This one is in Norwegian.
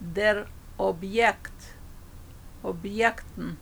Der Objekt. Objekten.